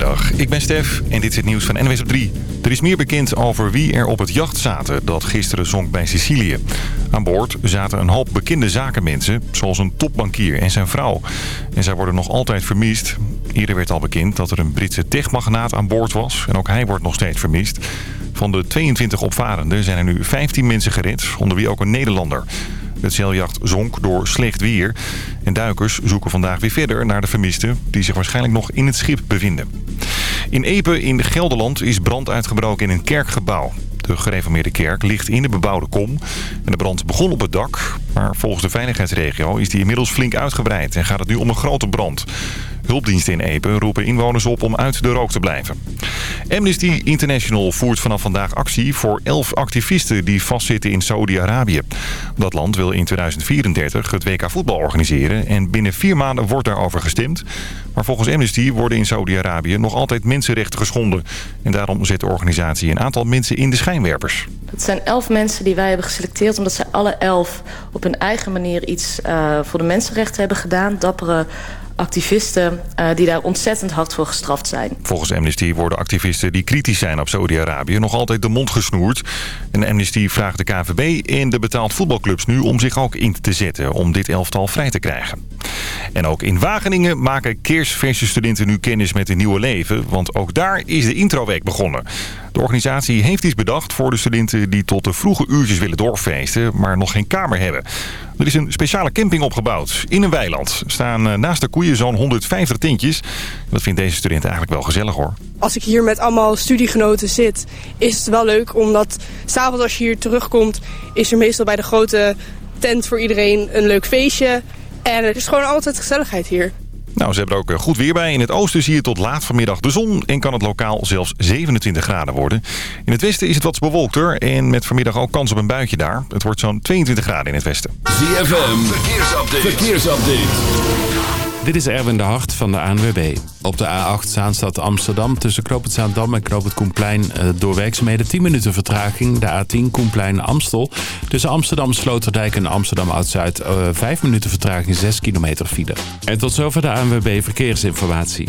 Goedemiddag, ik ben Stef en dit is het nieuws van NWS op 3. Er is meer bekend over wie er op het jacht zaten dat gisteren zonk bij Sicilië. Aan boord zaten een hoop bekende zakenmensen, zoals een topbankier en zijn vrouw. En zij worden nog altijd vermist. Eerder werd al bekend dat er een Britse techmagnaat aan boord was en ook hij wordt nog steeds vermist. Van de 22 opvarenden zijn er nu 15 mensen gered, onder wie ook een Nederlander. Het zeiljacht zonk door slecht weer. En duikers zoeken vandaag weer verder naar de vermisten... die zich waarschijnlijk nog in het schip bevinden. In Epe in Gelderland is brand uitgebroken in een kerkgebouw. De gereformeerde kerk ligt in de bebouwde kom. En de brand begon op het dak. Maar volgens de veiligheidsregio is die inmiddels flink uitgebreid... en gaat het nu om een grote brand. Hulpdiensten in Epen roepen inwoners op om uit de rook te blijven. Amnesty International voert vanaf vandaag actie voor elf activisten die vastzitten in Saudi-Arabië. Dat land wil in 2034 het WK voetbal organiseren en binnen vier maanden wordt daarover gestemd. Maar volgens Amnesty worden in Saudi-Arabië nog altijd mensenrechten geschonden. En daarom zet de organisatie een aantal mensen in de schijnwerpers. Het zijn elf mensen die wij hebben geselecteerd... omdat zij alle elf op hun eigen manier iets uh, voor de mensenrechten hebben gedaan. Dappere activisten uh, die daar ontzettend hard voor gestraft zijn. Volgens Amnesty worden activisten die kritisch zijn op Saudi-Arabië nog altijd de mond gesnoerd. En Amnesty vraagt de KVB en de betaald voetbalclubs nu om zich ook in te zetten om dit elftal vrij te krijgen. En ook in Wageningen maken keersverse studenten nu kennis met een nieuwe leven, want ook daar is de introweek begonnen. De organisatie heeft iets bedacht voor de studenten die tot de vroege uurtjes willen doorfeesten, maar nog geen kamer hebben. Er is een speciale camping opgebouwd in een weiland. Er staan naast de koeien zo'n 150 tintjes. Dat vindt deze student eigenlijk wel gezellig hoor. Als ik hier met allemaal studiegenoten zit, is het wel leuk. Omdat s'avonds als je hier terugkomt, is er meestal bij de grote tent voor iedereen een leuk feestje. En er is gewoon altijd gezelligheid hier. Nou, ze hebben er ook goed weer bij. In het oosten zie je tot laat vanmiddag de zon en kan het lokaal zelfs 27 graden worden. In het westen is het wat bewolkter en met vanmiddag ook kans op een buitje daar. Het wordt zo'n 22 graden in het westen. ZFM, verkeersupdate. verkeersupdate. Dit is Erwin de Hart van de ANWB. Op de A8 Zaanstad Amsterdam tussen Knoop het Zaandam en Knoop het Koenplein eh, door werkzaamheden 10 minuten vertraging. De A10 Koenplein Amstel tussen Amsterdam Sloterdijk en Amsterdam Oud-Zuid 5 eh, minuten vertraging 6 kilometer file. En tot zover de ANWB Verkeersinformatie.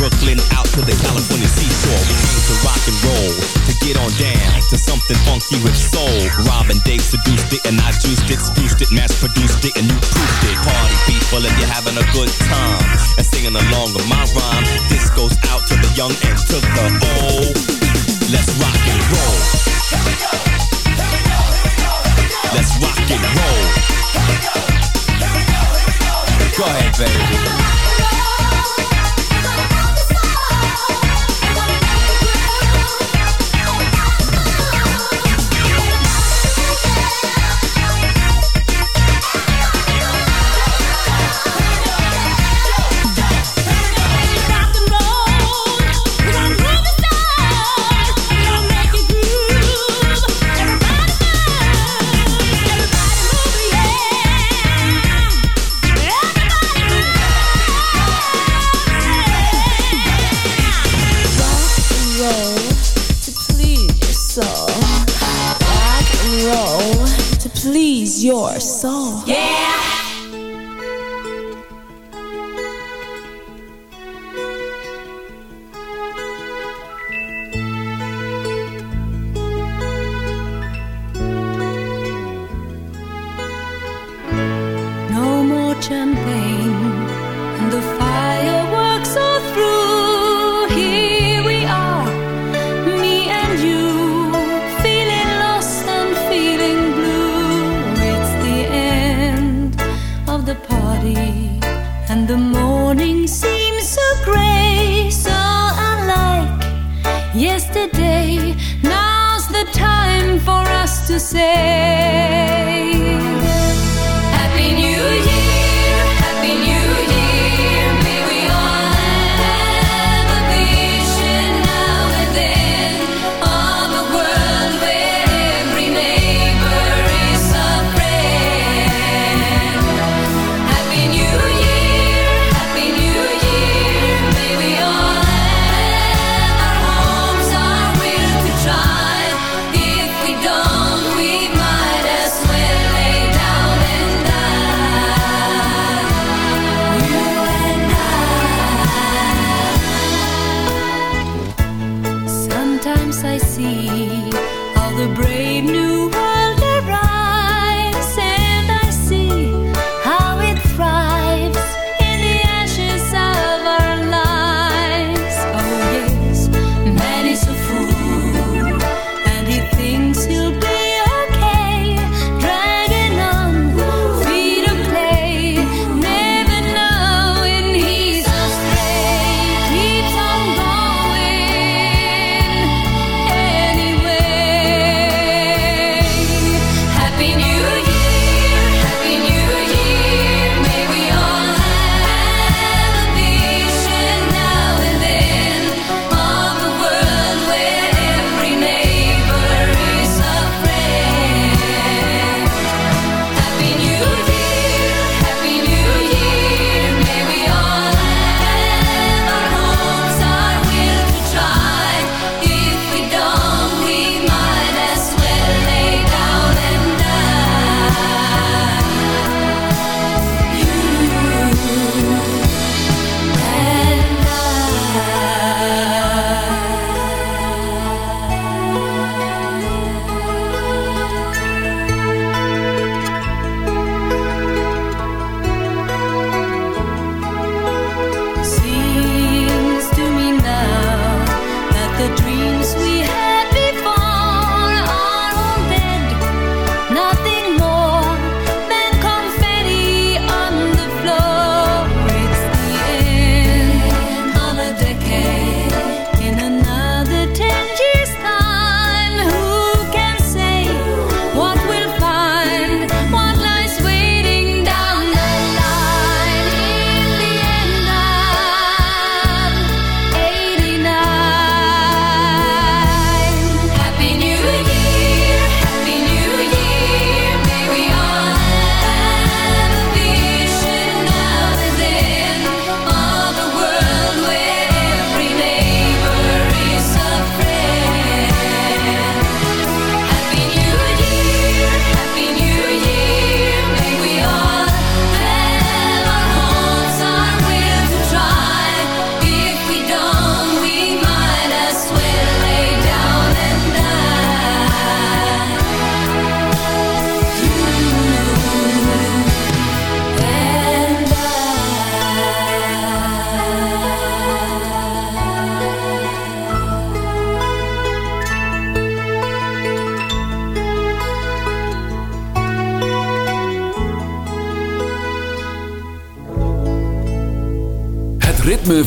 Brooklyn out to the California seashore. We came to rock and roll, to get on down to something funky with soul. Rob and Dave seduced it and I juiced it, spruced it, mass produced it, and you proofed it. Party people if you're having a good time and singing along with my rhyme. This goes out to the young and to the old. Let's rock and roll. Here we go. Let's rock and roll. Here we go. Here we go. Go ahead, baby.